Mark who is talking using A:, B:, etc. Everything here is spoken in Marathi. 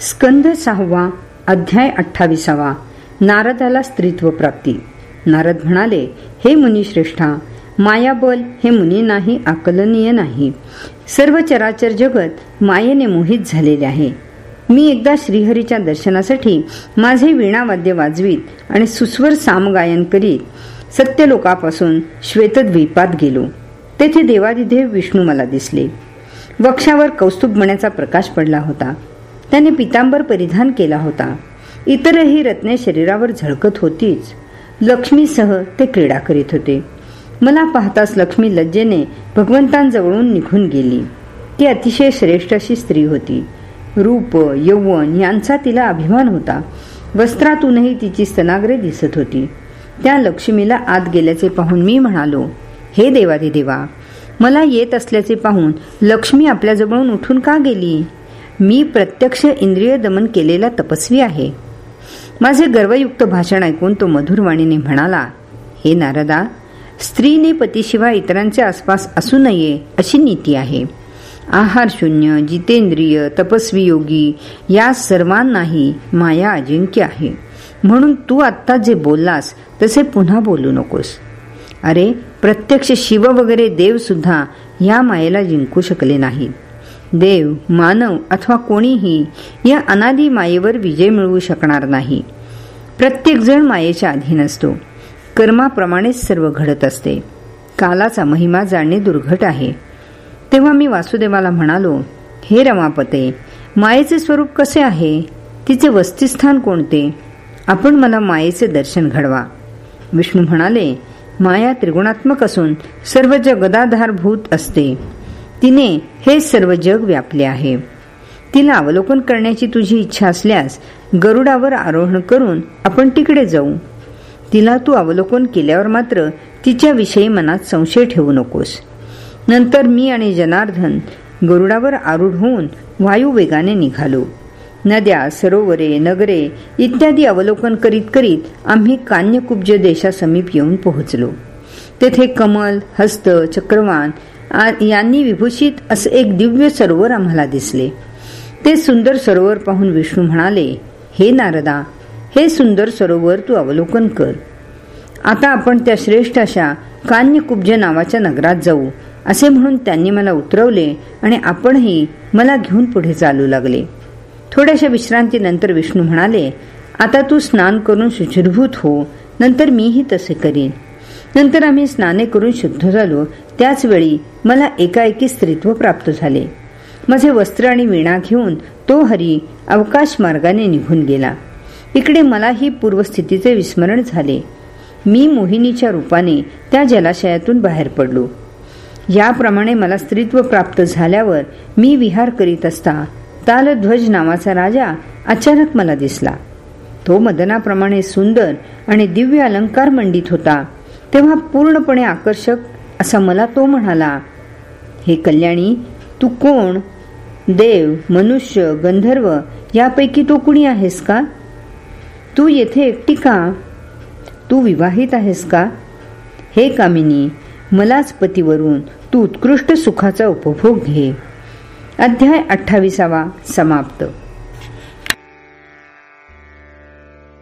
A: स्कंद सहावा अध्याय अठ्ठावीसावा. नारदाला स्त्रीत्व प्राप्ती. नारद म्हणाले हे मुनिश्रेष्ठा मायाबल हे मुनी नाही आकलनीय नाही. सर्व चराचर जगत मायेने मोहित झालेले आहे. मी एकदा श्रीहरीच्या दर्शनासाठी माझे वीणावाद्य वाजवीत आणि सुस्वर सामगायन करीत सत्यलोकापासून श्वेतद्वीपात गेलो. तेथे देवादिदेव विष्णू मला दिसले. वक्षावर कौस्तुभ मण्याचा प्रकाश पडला होता. त्याने पितांबर परिधान केला होता. इतरही रत्ने शरीरावर झळकत होतीच. लक्ष्मीसह ते क्रीडा करीत होते. मला पाहताच लक्ष्मी लज्जेने भगवंतांजवळून निघून गेली. ती अतिशय श्रेष्ठ अशी स्त्री होती. रूप यौवन यांचा तिला अभिमान होता. वस्त्रातूनही तिची स्तनाग्रे दिसत होती. त्या लक्ष्मीला आत गेल्याचे पाहून मी म्हणालो हे देवादिदेवा मला येत असल्याचे पाहून लक्ष्मी आपल्याजवळून उठून का गेली? मी प्रत्यक्ष इंद्रिय दमन केलेला तपस्वी आहे. माझे गर्वयुक्त भाषण ऐकून तो मधुरवाणीने म्हणाला हे नारदा स्त्रीने पतीशिवाय इतरांच्या आसपास असू नये अशी नीती आहे. आहार शून्य जितेंद्रिय तपस्वी योगी या सर्वांनाही माया अजिंक्य आहे. म्हणून तू आत्ता जे बोललास तसे पुन्हा बोलू नकोस. अरे प्रत्यक्ष शिव वगैरे देवसुद्धा या मायेला जिंकू शकले नाहीत. देव मानव अथवा कोणीही या अनादी मायेवर विजय मिळवू शकणार नाही. प्रत्येक जण मायेच्या अधीन असतो. कर्माप्रमाणेच सर्व घडत असते. कालाचा महिमा जाणणे दुर्घट आहे. तेव्हा मी वासुदेवाला म्हणालो हे रमापते मायेचे स्वरूप कसे आहे? तिचे वस्तिस्थान कोणते? आपण मला मायेचे दर्शन घडवा. विष्णू म्हणाले माया त्रिगुणात्मक असून सर्व जगदाधारभूत असते. तिने हे सर्व जग व्यापले आहे. तिला अवलोकन करण्याची तुझी इच्छा असल्यास गरुडावर आरोहण करून आपण तिकडे जाऊ. तिला तू अवलोकन केल्यावर मात्र तिच्याविषयी मनात संशय ठेवू नकोस. नंतर मी आणि जनार्दन गरुडावर आरूढ होऊन वायू वेगाने निघालो. नद्या सरोवरे नगरे इत्यादी अवलोकन करीत करीत आम्ही कान्यकुब्ज देशासमीप येऊन पोहोचलो. तेथे कमल हस्त चक्रवान यांनी विभूषित असे एक दिव्य सरोवर आम्हाला दिसले. ते सुंदर सरोवर पाहून विष्णू म्हणाले हे नारदा हे सुंदर सरोवर तू अवलोकन कर. आता आपण त्या श्रेष्ठ अशा कान्यकुब्ज नावाच्या नगरात जाऊ असे म्हणून त्यांनी मला उतरवले आणि आपणही मला घेऊन पुढे चालू लागले. थोड्याशा विश्रांतीनंतर विष्णू म्हणाले आता तू स्नान करून शुचिरभूत हो नंतर मीही तसे करीन. नंतर आम्ही स्नाने करून शुद्ध झालो. त्याच वेळी मला एकाएकी स्त्रीत्व प्राप्त झाले. माझे वस्त्र आणि विणा घेऊन तो हरी अवकाश मार्गाने निघून गेला. इकडे मलाही पूर्वस्थितीचे विस्मरण झाले. मी मोहिनीच्या रूपाने त्या जलाशयातून बाहेर पडलो. याप्रमाणे मला स्त्रीत्व प्राप्त झाल्यावर मी विहार करीत असता तालध्वज नावाचा राजा अचानक मला दिसला. तो मदनाप्रमाणे सुंदर आणि दिव्य अलंकार मंडित होता. तेव्हा पूर्णपणे आकर्षक असा मला तो म्हणाला हे कल्याणी तू कोण? देव मनुष्य गंधर्व यापैकी तो कुणी आहेस का? तू येथे एकटी का? तू विवाहित आहेस का? हे कामिनी मलाच पतीवरून तू उत्कृष्ट सुखाचा उपभोग घे. अध्याय अठ्ठावीसावा समाप्त.